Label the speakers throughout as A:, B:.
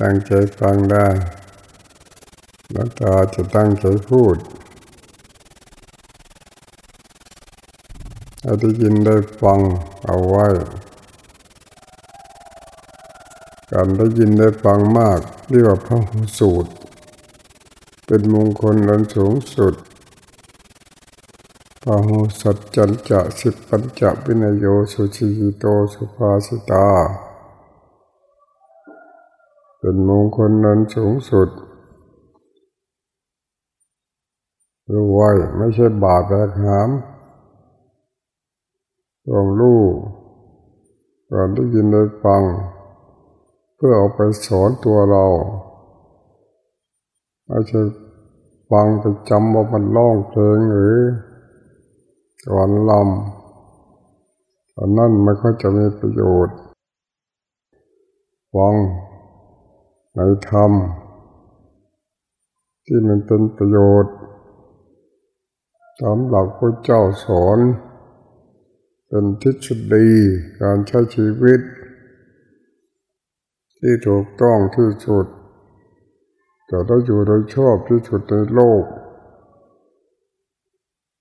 A: ตั้งใจฟังได้แล้วตาจะตั้งใจพูดอาได้ยินได้ฟังเอาไว้ การได้ยินได้ฟังมากเรียกว่าพระสูตร เป็นมงคลลันสูงสุดพระหูสัจจันจะสิบปัญจวินโยสุชิโตสุภาสิตา เป็นมงคลนั้นสูงสุดรู้ไว้ไม่ใช่บาปแบกหามต้องรู้การได้ยินได้ฟัง เพื่อเอาไปสอนตัวเราไม่ใช่ฟังไปจำว่ามันร้องเพลงหรือวันลำอันนั้นไม่ค่อยจะมีประโยชน์ฟัง ในธรรม ที่มันเป็นประโยชน์สำหรับพระเจ้าสอน เป็นทฤษฎีการใช้ชีวิต ที่ถูกต้องที่สุดจะได้อยู่โดยชอบที่สุดในโลก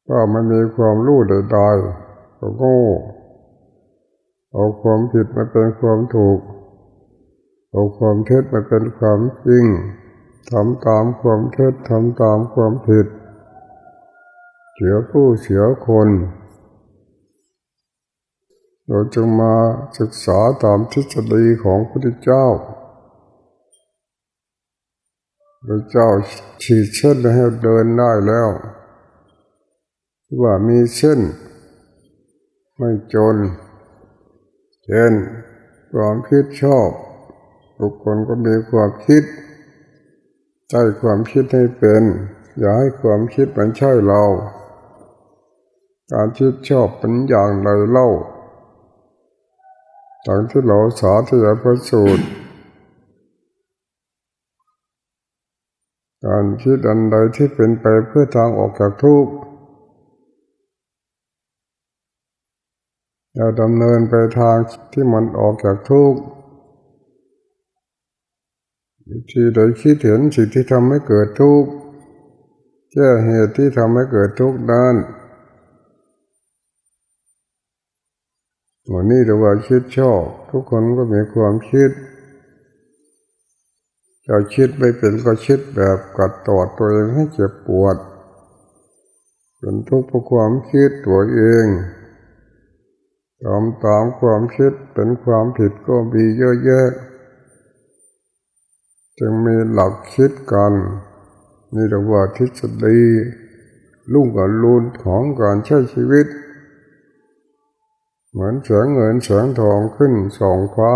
A: ถ้าไม่มีความรู้ใดๆก็โง่เอาความผิดมาเป็นความถูก เอาความเท็จมาเป็นความจริงทำตามความเท็จทำตามความผิด เสียผู้เสียคน เราจึงมาศึกษาตามทฤษฎีของพระพุทธเจ้าพระเจ้าฉีดเช่นให้เดินได้แล้วว่ามีเช่นไม่จนเช่นความคิดชอบ ทุกคนก็มีความคิดใช้ความคิดให้เป็น อย่าให้ความคิดมันใช่เรา การคิดชอบเป็นอย่างไรเล่าตางที่เราสาธยายพระสูตร การคิดอันใดที่เป็นไปเพื่อทางออกจากทุกข์อย่าดำเนินไปทางที่มันออกจากทุกข์ ที่ใดคิดเห็นสิ่งที่ทำให้เกิดทุกข์แก้เหตุที่ทำให้เกิดทุกข์นั้นวันนี้เราว่าคิดชอบ ทุกคนก็มีความคิดจะคิดไม่เป็นก็คิดแบบกัดตอดตัวเองให้เจ็บปวดเป็นทุกข์เพราะความคิดตัวเองทำตามความคิดเป็นความผิดก็มีเยอะแยะ จึงมีหลักคิดกันนี่เรียกว่าทฤษฎีลุ่งกับลูนของการใช้ชีวิต เหมือนแสงเงินแสงทองขึ้นสองฟ้า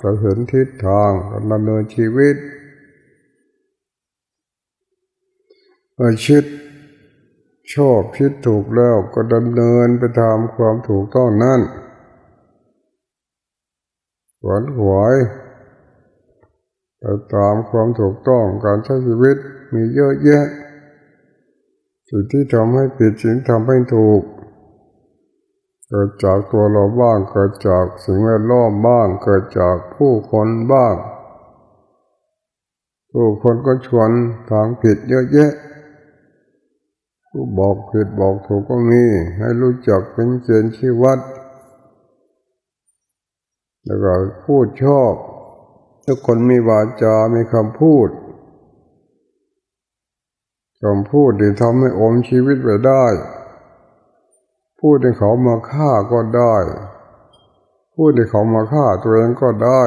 A: จะเห็นทิศทางการดำเนินชีวิตเมื่อคิดชอบคิดถูกแล้วก็ดำเนินไปตามความถูกต้องนั่นหวนหวย ตามความถูกต้องการใช้ชีวิตมีเยอะแยะสิ่งที่ทำให้ผิดสิ่งทำให้ถูก เกิดจากตัวเราบ้าง เกิดจากสิ่งแวดล้อมบ้าง เกิดจากผู้คนบ้าง ผู้คนก็ชวนทางผิดเยอะแยะ ผู้บอกผิดบอกถูกก็มีให้รู้จักเป็นเกณฑ์ชีวัด แล้วก็พูดชอบ ทุกคนมีวาจา มีคำพูดคำพูดที่ทำให้อมชีวิตไว้ได้ พูดให้เขามาฆ่าก็ได้ พูดให้เขามาฆ่าตัวเองก็ได้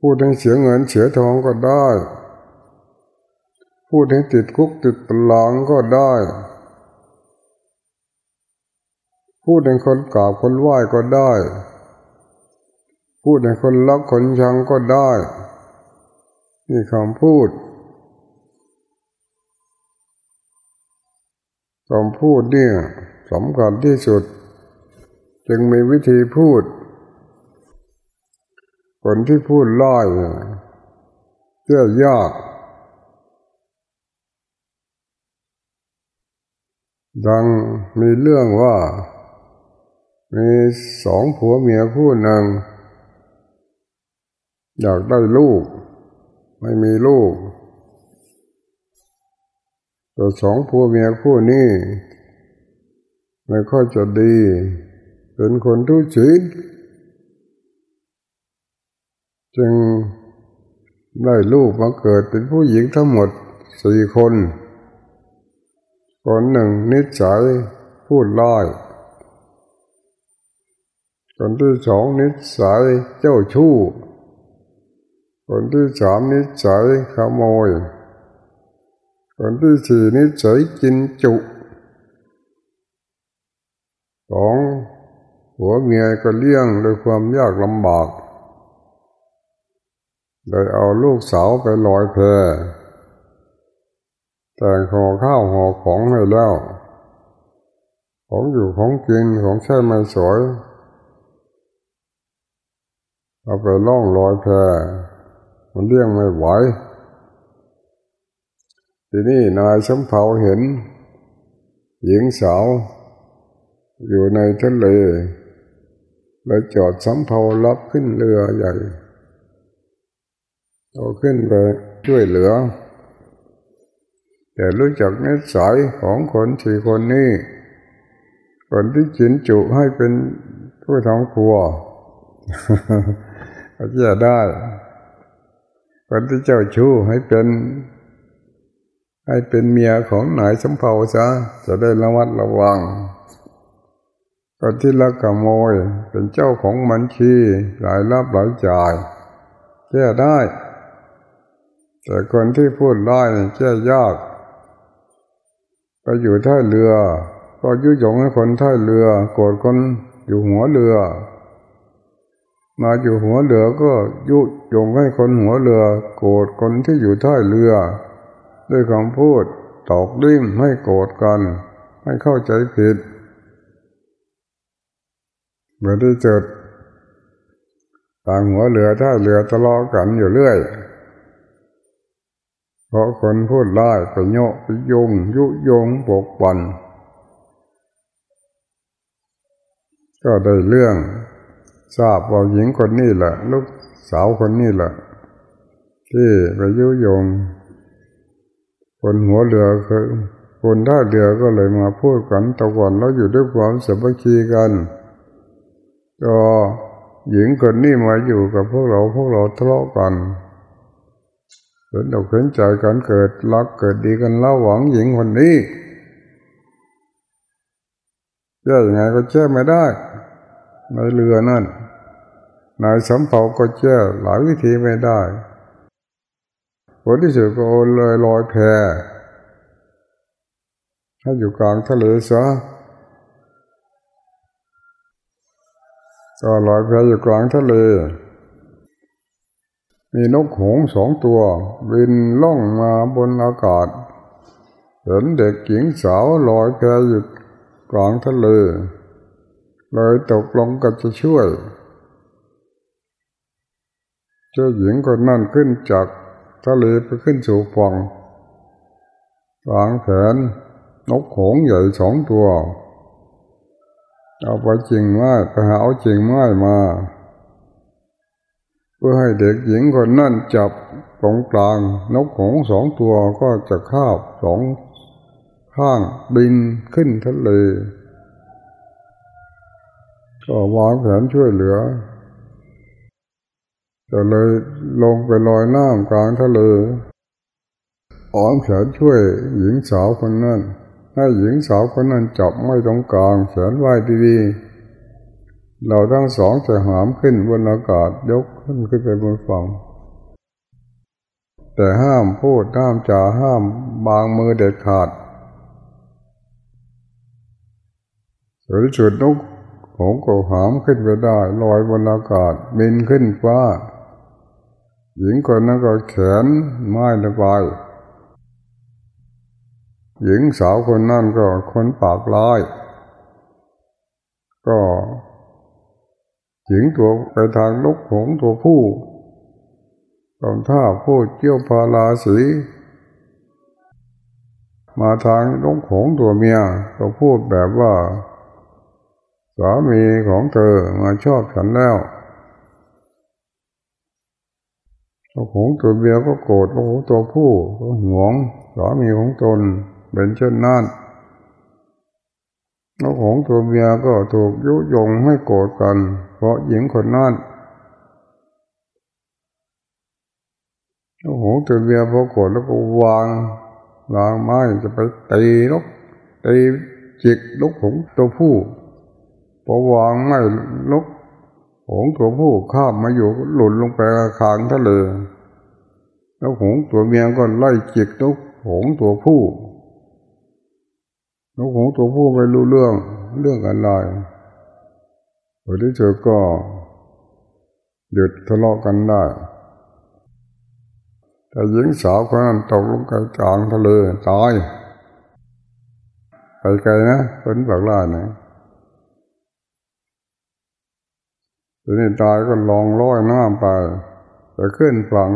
A: พูดให้เสียเงินเสียทองก็ได้ พูดให้ติดคุกติดตารางก็ได้ พูดให้คนกราบคนไหว้ก็ได้ พูดให้คนรักคนชังก็ได้ นี่คำพูดคำพูดเนี่ยสำคัญที่สุด จึงมีวิธีพูด คนที่พูดล่อยเจ้ายากดังมีเรื่องว่า มีสองผัวเมียคู่หนึ่ง อยากได้ลูก ไม่มีลูกตัวสองผัวเมียคู่นี้ไม่ค่อยจะดี เป็นคนทุศีลจึงได้ลูกมาเกิดเป็นผู้หญิงทั้งหมดสี่คน คนหนึ่งนิสัยพูดร้ายคนที่สองนิสัยเจ้าชู้ คนที่สามนิสัยขโมย คนที่สี่นิสัยกินจุสองหัวเมียก็เลี้ยงด้วยความยากลำบากโดยเอาลูกสาวไปลอยแพแต่งห่อข้าวห่อของให้แล้ว ของอยู่ของกินของใช้ไม่สวยเอาไปล่องลอยแพ มันเลี้ยงไม่ไหวทีนี้นายสมเภาเห็น หญิงสาว อยู่ในทะเลเลยจอดสำเภารับขึ้นเรือใหญ่เอาขึ้นไปช่วยเหลือ แต่รู้จักนิสัยของคนสี่คนนี้ คนที่จินจุให้เป็นผู้ทำครัวก็จะได้ คนที่เจ้าชู้ให้เป็นให้เป็นเมียของนายสมเภาซะจะได้ระมัดระวังคนที่ลักขโมยเป็นเจ้าของมันชีหลายรับหลายจ่ายแก้ได้ แต่คนที่พูดร้ายแก้ยาก ไปอยู่ท่าเรือ ก็ยุยงให้คนท่าเรือ โกรธคนอยู่หัวเรือ มาอยู่หัวเรือก็ยุ ยงให้คนหัวเรือ โกรธคนที่อยู่ท่ายเรือ ด้วยคำพูดตอกดิ้มให้โกรธกัน ให้เข้าใจผิดเมื่อที่เจอต่างหัวเรือท่ายเรือทะเลาะกันอยู่เรื่อยเพราะคนพูดร้ายไปโยกไปยง ยุยงปกปัน ก็ได้เรื่อง ทราบว่าหญิงคนนี้แหละลูก สาวคนนี้แหละที่ไปยุยงคนหัวเรือคือคนท่าเรือก็เลยมาพูดกันตะวันเราอยู่ด้วยความสามัคคีกันก็หญิงคนนี้มาอยู่กับพวกเราพวกเราทะเลาะกันเห็นอกเห็นใจกันเกิดรักเกิดดีกันเล่าหวังหญิงคนนี้แก้ยังไงก็แก้ไม่ได้ในเรือนั่น นายสำเภาก็แก้หลายวิธีไม่ได้ผลที่สุดก็เลยลอยแพถ้าอยู่กลางทะเลซะก็ลอยแพอยู่กลางทะเล มีนกหงสองตัว บินล่องมาบนอากาศ เห็นเด็กหญิงสาวลอยแพอยู่กลางทะเล เลยตกลงกับจะช่วย เจ้าหญิงคนนั้นขึ้นจากทะเลไปขึ้นสู่ฝั่งวางแผนนกโขงใหญ่สองตัว เอาไปจริงไม้ไปหาเอาจริงไม้มา เพื่อให้เด็กหญิงคนนั่นจับตรงกลาง นกโขงสองตัวก็จะคาบสองข้างบินขึ้นทะเล ก็วางแผนช่วยเหลือ จะเลยลงไปลอยน้ำกลางทะเลอ้อมแขนช่วยหญิงสาวคนนั้นให้หญิงสาวคนนั้นจับไม่ตรงกลางแขนไหวดีๆ เราทั้งสองจะหามขึ้นบนอากาศยกขึ้นขึ้นไปบนฝั่งแต่ห้ามพูดห้ามจ่าห้ามบางมือเด็ดขาดสุดสุดนกผมก็หามขึ้นไปได้ลอยบนอากาศบินขึ้นฟ้า หญิงคนนั้นก็แขนไม้ระบายหญิงสาวคนนั่นก็คนปากร้าย ก็หญิงตัวไปทางนกหงตัวผู้ตอนท่าพูดเกี่ยวพาราสี มาทางนกหงตัวเมียก็พูดแบบว่า สามีของเธอมาชอบฉันแล้วนก หงตัวเมียก็โกรธนกหตัวผู้ก็หวงสามีของตนเป็นเช่นนั้นนกหงตัวเมียก็ถูกยุยงให้โกรธกัน เพราะหญิงคนนั้นนกหงตัวเมียพอโกรธแล้วก็วางวางไม้จะไปตีนกตีจิกนกหงตัวผู้พอวางไม้นก หงตัวผู้ข้ามมาอยู่หล่นลงไปคางทะเลนกหงตัวเมียก็ไล่จิกนกหงตัวผู้นกหงตัวผู้ไม่รู้เรื่องเรื่องอะไรพอที่เจอก็หยุดทะเลาะกันได้ แต่หญิงสาวคนนั้นตกลงไปกลางทะเลตายไปไกลนะเป็นแบบล่านะ ทีนี้ตายก็ลองร้อยน้ำไปไปขึ้นฝั่ง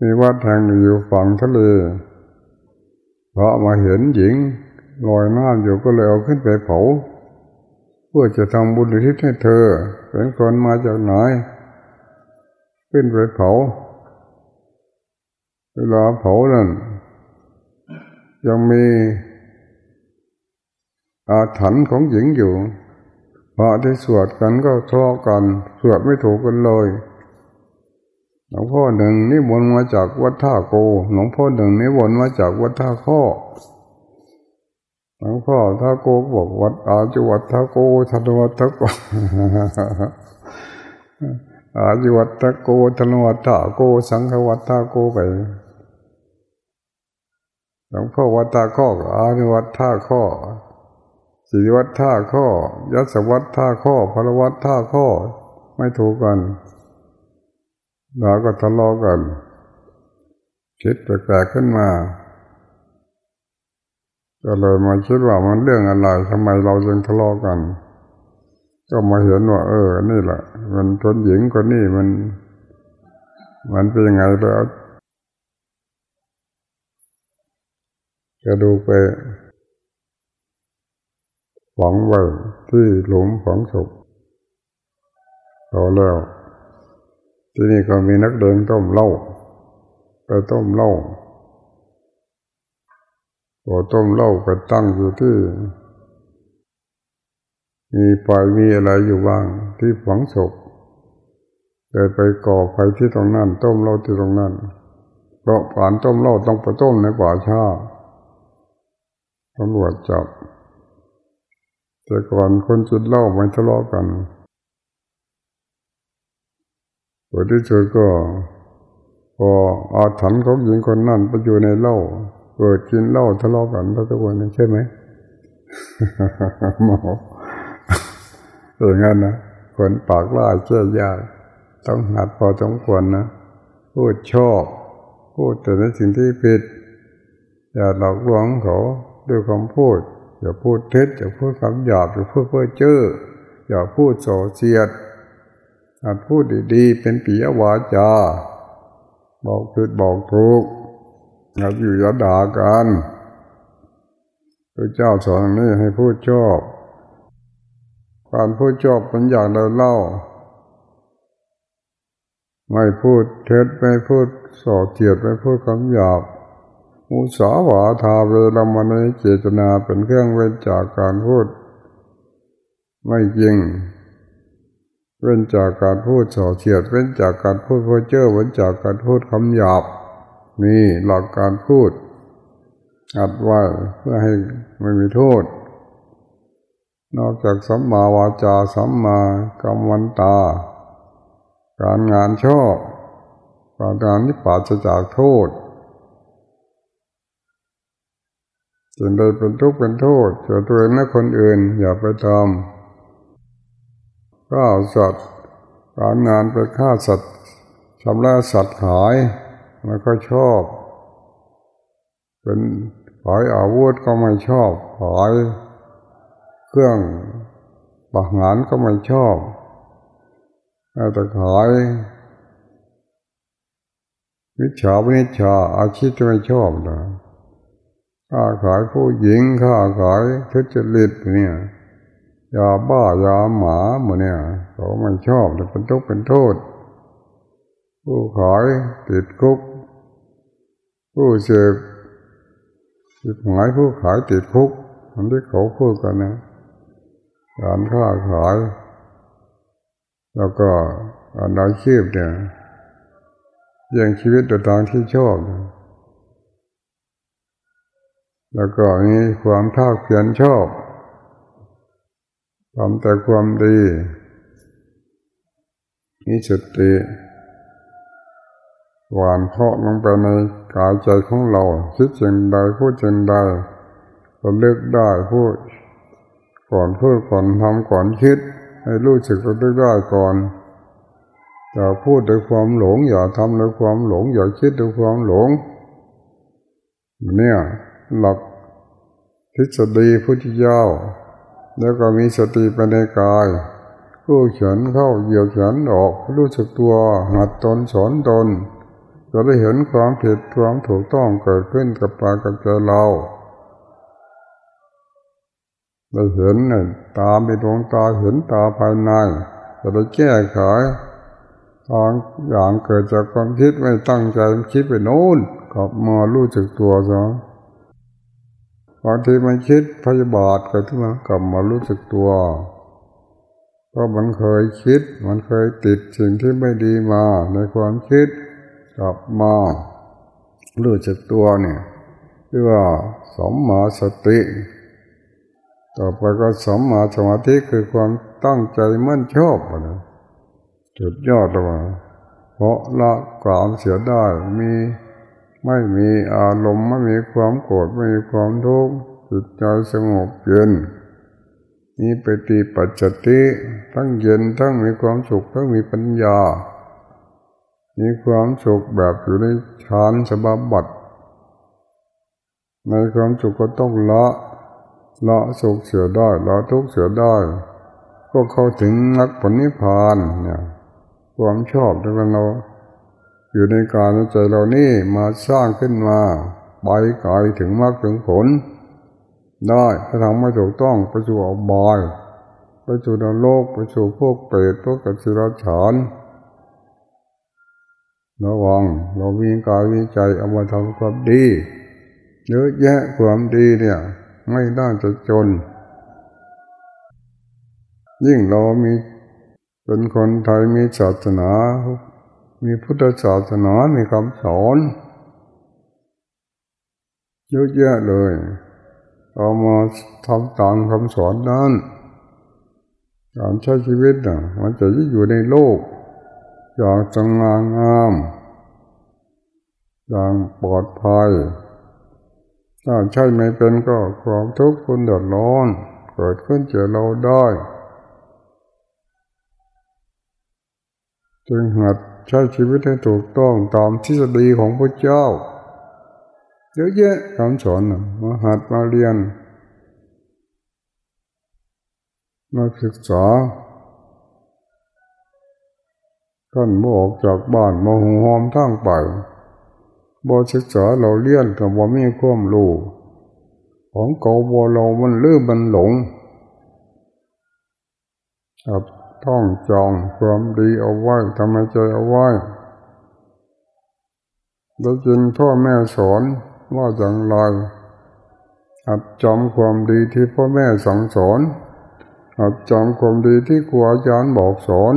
A: มีวัดแห่งอยู่ฝั่งทะเลพระมาเห็นหญิงลอยน้ำอยู่ก็เลยเอาขึ้นไปเผาเพื่อจะทำบุญอุทิศให้เธอ เป็นคนมาจากไหนขึ้นไปเผา เวลาเผานั้นยังมีอาถรรพ์ของหญิงอยู่ พระที่สวดกันก็ทะเลาะกัน สวดไม่ถูกกันเลย หลวงพ่อหนึ่งนี่วนมาจากวัดท่าโก หลวงพ่อหนึ่งนี่วนมาจากวัดท่าข้อหลวงพ่อท่าโกบอกวัดอาจุวัดท่าโกธนวัดท่าโกอาจุวัดท่าโกธนวัดท่าโก สังฆวัดท่าโกไปหลวงพ่อวัดท่าข้ออาจุวัดท่าข้อ สิวัดท่าข้อ ยัสวัดท่าข้อพระวัดท่าข้อ ไม่ถูกกันเราก็ทะเลาะกันคิดแปลกๆขึ้นมาก็เลยมาคิดว่ามันเรื่องอะไรทำไมเราจึงทะเลาะกัน ก็มาเห็นว่า เออ นี่แหละ มันคนหญิงคนนี้มัน มันเป็นยังไงแล้วจะดูไป ฝังไว้ที่หลุมฝังศพพอแล้ว ที่นี่ก็มีนักเดินต้มเหล้าไปต้มเหล้าพอต้มเหล้าก็ตั้งอยู่ที่ มีไฟมีอะไรอยู่บ้างที่ฝังศพเดินไปก่อไฟที่ตรงนั้น ต้มเหล้าที่ตรงนั้นเพราะผ่านต้มเหล้าต้องไปต้มในป่าชาตำรวจจับ แต่ก่อนคนจิตเหล้าไม่ทะเลาะกันผลที่สุดก็พออาถรรพ์ของหญิงคนนั้นไปอยู่ในเหล้าเกิดกินเหล้าทะเลาะกันแล้วทุกวันนี้ใช่ไหมหมอเอองั้นนะคนปากล่าเชื่อยากต้องหัดพอสมควรนะพูดชอบ พูดแต่ในสิ่งที่ผิด อย่าหลอกลวงเขาด้วยคำพูด อย่าพูดเท็จอย่าพูดคำหยาบอย่าพูดเพ้อเจ้ออย่าพูดโสเสียดหัดพูดดีๆ เป็นปียวาจา บอกผิดบอกถูกอย่าอยู่อย่าด่ากันพระเจ้าสอนนี่ให้พูดชอบ การพูดชอบเป็นอย่างเราเล่า ไม่พูดเท็จไม่พูดส่อเจียดไม่พูดคำหยาบ มุสาวาทาเวรมณีเจตนาเป็นเครื่องเว้นจากการพูด ไม่จริง เว้นจากการพูดส่อเฉียด เว้นจากการพูดเพ้อเจ้อเว้นจากการพูดคำหยาบนี่หลักการพูดอัดไว้เพื่อให้ไม่มีโทษ นอกจากสัมมาวาจาสัมมากรรมวันตา การงานชอบการงานที่ปราศจากโทษ จึงได้เป็นทุกข์เป็นโทษเจอตัวเองและคนอื่นอย่าไปทำฆ่าสัตว์การงานไปฆ่าสัตว์ชำระสัตว์ขายมันก็ชอบ เป็นขายอาวุธก็ไม่ชอบขายเครื่องประหารก็ไม่ชอบแต่ขายวิชาวิชาอาชีพจะไม่ชอบนะ ค้าขายผู้หญิงค้าขายทุจริตเนี่ยยาบ้ายาหมาหมดเนี่ยเขาไม่ชอบแต่เป็นทุกข์เป็นโทษ ผู้ขายติดคุก ผู้เสพจิตหมายผู้ขายติดคุกมันที่เขาพูดกันนะการค้าขาย แล้วก็อาชีพเนี่ยยังชีวิตตัวทางที่ชอบ แล้วก็มีความท่าเพียนชอบทำแต่ความดีมีสติหวานเพาะลงไปในกายใจของเรา คิดจึงใดพูดจึงใดก็เลือกได้พูด ก่อนพูดก่อนทำก่อนคิด ให้รู้สึกก็เลือกได้ก่อนอย่าพูดด้วยความหลง อย่าทำด้วยความหลง อย่าคิดด้วยความหลงเนี่ย หลักทฤษฎีพุทธเจ้า แล้วก็มีสติไปในกายรู้เฉินเข้าเหยียบเฉินออกรู้สึกตัวหัดตนสอนตนจะได้เห็นความผิดความถูกต้องเกิดขึ้นกับปากับใจเราได้เห็นเนี่ยตาเป็นดวงตาเห็นตาภายในจะได้แก้ไขบางอย่างเกิดจากความคิดไม่ตั้งใจคิดไปโน้นกลับมารู้จักตัวซะ บางทีมันคิดพยาบาทเกิดขึ้นมากลับมารู้สึกตัวเพราะมันเคยคิด มันเคยติดสิ่งที่ไม่ดีมา ในความคิดกลับมารู้จักตัวเนี่ยเรียกว่าสมมาสติ ต่อไปก็สมมาสมาธิคือความตั้งใจมั่นชอบนะจุดยอดเลยว่าเพราะละความเสียได้มี ไม่มีอารมณ์ไม่มีความโกรธไม่มีความทุกข์จิตใจสงบเย็นมีปฏิปัจจติทั้งเย็นทั้งมีความสุขทั้งมีปัญญา มีความสุขแบบอยู่ในฌานสบาบัติในความสุขก็ต้องละละสุขเสียได้ละทุกข์เสียได้ ก็เข้าถึงนักผลนิพพานเนี่ยความชอบที่เรา อยู่ในกายในใจเรานี่มาสร้างขึ้นมาไปกายถึงมากถึงผล ได้ถ้าทำไม่ถูกต้องไปสู่อบายไปสู่นรกไปสู่พวกเปรตพวกกัจจิรฉานระวังเรามีกายมีใจเอามาทำความดีเยอะแยะความดีเนี่ย ไม่ได้จะจน ยิ่งเรามีเป็นคนไทยมีศาสนา มีพุทธศาสนา มีคำสอนเยอะแยะเลย เอามาทำตามคำสอนนั้นการใช้ชีวิตน่ะมันจะอยู่ในโลก อย่างสง่างาม อย่างปลอดภัย ถ้าใช่ไม่เป็นก็ความทุกข์คนเดือดร้อน เกิดขึ้นเจอเราได้ จึงหัด ใช้ชีวิตให้ถูกต้องตามทฤษฎีของพระเจ้า เยอะแยะคำสอนมาหัดมาเรียน มาศึกษาท่านบอกจากบ้านมาหูหอมทั้งไปบอศึกษาเราเลี้ยนกับว่ามีความรู้ของเก่าบอเรามันลืมมันหลงครับ ท่องจองความดีเอาไว้ทำให้ใจเอาไว้แล้วจริงพ่อแม่สอนว่าอย่างไรหัดจำความดีที่พ่อแม่สั่งสอนหัดจำความดีที่ครูอาจารย์บอกสอน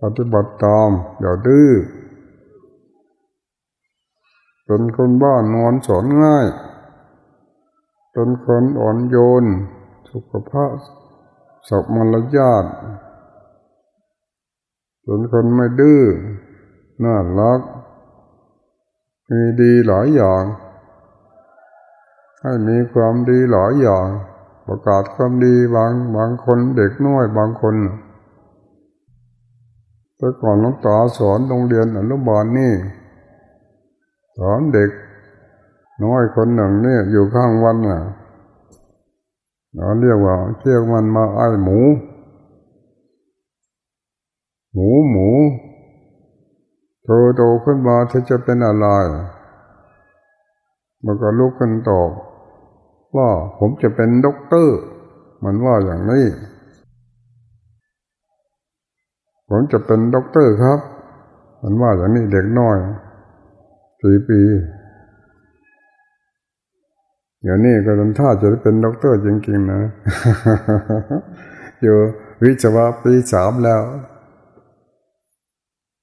A: ปฏิบัติตามอย่าดื้อเป็นคนบ้านนอนสอนง่าย เป็นคนอ่อนโยน สุขภาพ สับมรยาทเป็นคนไม่ดื้อน่ารัก มีดีหลายอย่าง ให้มีความดีหลายอย่าง ประกาศความดีบางบางคนเด็กน้อยบางคนแต่ก่อนน้องตาสอนโรงเรียนอนุบาลนี่ สอนเด็ก น้อยคนหนึ่งเนี่ยอยู่ข้างวันน่ะ เราเรียกว่าเรียกมันมาไอหมู หมูหมูโตโตขึ้นมาเธอจะเป็นอะไร มันก็ลุกขึ้นตอบว่าผมจะเป็นด็อกเตอร์ มันว่าอย่างนี้ผมจะเป็นด็อกเตอร์ครับ มันว่าอย่างนี้เด็กน้อยสี่ปี เดี๋ยวนี้ก็ทำท่าจะเป็นด็อกเตอร์จริงๆนะ อยู่วิศวะปีสามแล้ว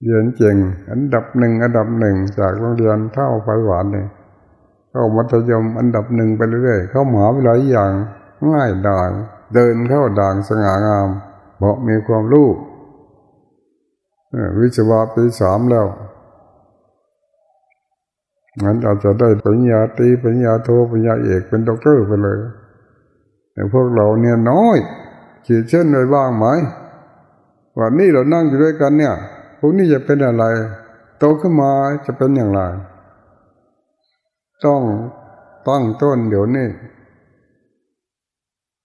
A: เรียนเก่งอันดับหนึ่งอันดับหนึ่งจากโรงเรียนเท่าไฟหวานเลยเข้ามัธยมอันดับหนึ่งไปเรื่อยๆเข้ามหาวิทยาลัยอย่างง่ายดายเดินเข้าด่างสง่างามเพราะมีความรู้วิศวะปีสามแล้ว งั้นอาจจะได้ปริญญาตรีปริญญาโทปริญญาเอกเป็นด็อกเตอร์ไปเลย แต่พวกเราเนี่ยน้อยขีดเช่นไว้บ้างไหมวันนี้เรานั่งอยู่ด้วยกันเนี่ยพวกนี้จะเป็นอะไร โตขึ้นมาจะเป็นอย่างไร ต้องตั้งต้นเดี๋ยวนี้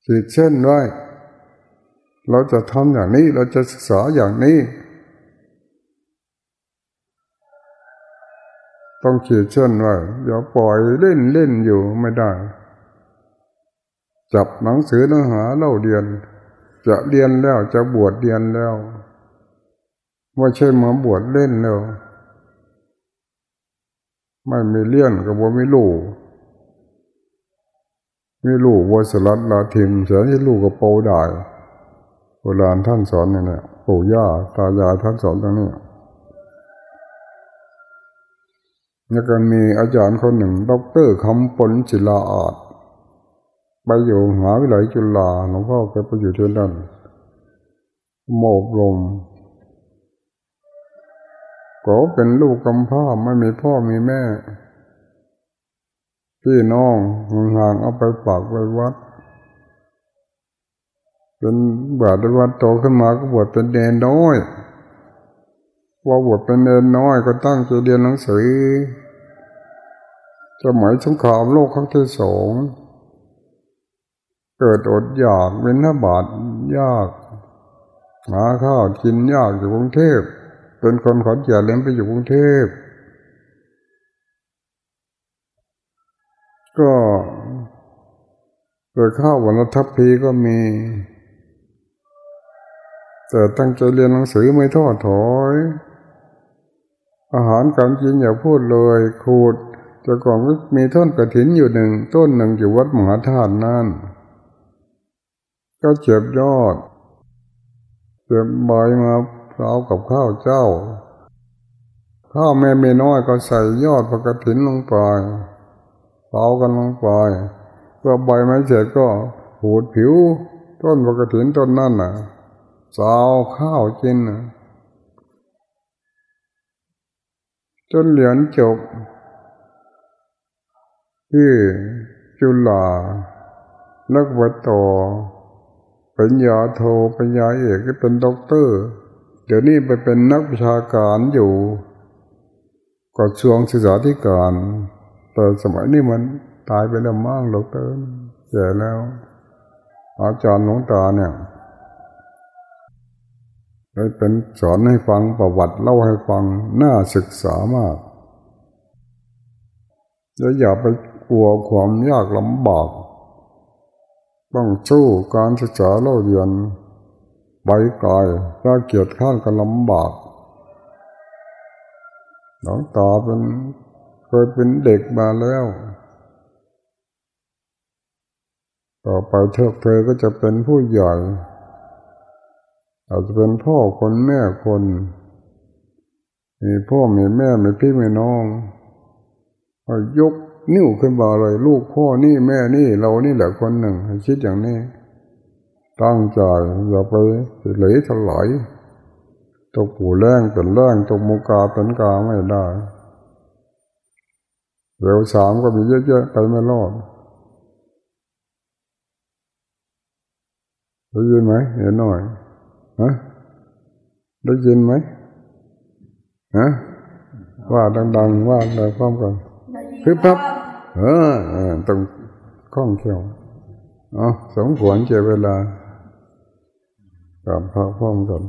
A: ขีดเช่นไว้ เราจะทำอย่างนี้เราจะศึกษาอย่างนี้ ต้องขีดเช่นว่าอย่าปล่อยเล่นเล่นอยู่ไม่ได้ จับหนังสือเนื้อหาเล่าเรียน จะเรียนแล้วจะบวชเรียนแล้วว่าใช่มาบวชเล่นแล้วไม่มีเลี่ยนกับว่าไม่รู้ไม่รู้ว่าสลัดลาทิมเสียที่ลูกกับโปได้โบราณท่านสอนอย่างนี้ปู่ย่าตายายท่านสอนตรงนี้ แล้วก็มีอาจารย์คนหนึ่งดรคำปนจิลาอาจไปอยู่หาวิทยาลัยจุฬาหลวงพ่อเคยไปอยู่ที่นั่นโมบรมก็เป็นลูกกำพร้าไม่มีพ่อมีแม่ พี่น้องห่างเอาไปฝากไว้วัดเป็นบาดวัดโตขึ้นมาก็บวชเป็นเนนน้อย ว่าบวชเป็นเนนน้อยก็ตั้งใจเรียนหนังสือสมัยสงครามโลกครั้งที่สองเกิดอดอยากเป็นหน้าบาดยากหาข้าวกินยากอยู่กรุงเทพเป็นคนขอนแก่นเลี้ยงไปอยู่กรุงเทพก็เกิดข้าววันทัพพีก็มี แต่ตั้งใจเรียนหนังสือไม่ท้อถอย อาหารการกินอย่าพูดเลยขูดแต่ก่อนมีต้นกระถินอยู่หนึ่งต้นหนึ่งอยู่วัดมหาธาตุนั่นก็เจ็บยอดเจ็บใบมาเอากับข้าวเจ้า ข้าวแม่ไม่น้อยก็ใส่ยอดพระกฐินลงไปเผากันลงไปเพื่อใบไม้เสร็จก็หูดผิว ต้นพระกฐินต้นนั่นน่ะสาวข้าวกินนะ จนเหรียญจบ ที่จุฬานักวัตโตปัญญาโทปัญญาเอกก็เป็นด็อกเตอร์ เดี๋ยวนี้ไปเป็นนักวิชาการอยู่กอช่วงศึกษาธิการ แต่สมัยนี้มันตายไปแล้วมั่งด็อกเตอร์แก่แล้ว อาจารย์หลวงตาเนี่ย ไปเป็นสอนให้ฟังประวัติเล่าให้ฟังน่าศึกษามาก แล้วอย่าไปกลัวความยากลำบาก ต้องสู้การศึกษาเล่าเรียนใบกายถ้าเกียรติข้านก็ลำบากหลวงตาเป็นเคยเป็นเด็กมาแล้ว ต่อไปเธอเธอก็จะเป็นผู้ใหญ่ อาจจะเป็นพ่อคนแม่คน มีพ่อมีแม่มีพี่มีน้องยกนิ้วขึ้นมาเลย ลูกพ่อนี่แม่นี่เรานี่แหละคนหนึ่งคิดอย่างนี้ตั้งใจอย่าไปเหลยถลายตกหูแรงเป็นแรงตกมุกาเป็นกาไม่ได้เร็วสามก็มีเยอะๆไปไม่รอดได้ยินไหมเห็นหน่อย ฮะได้ยินไหมฮะว่าดัง ๆ ว่าอะไรพร้อมกันคือพับเออเออต้องคล่องแคล่วอ๋อสมควรเจเวลากับพระพ้องกัน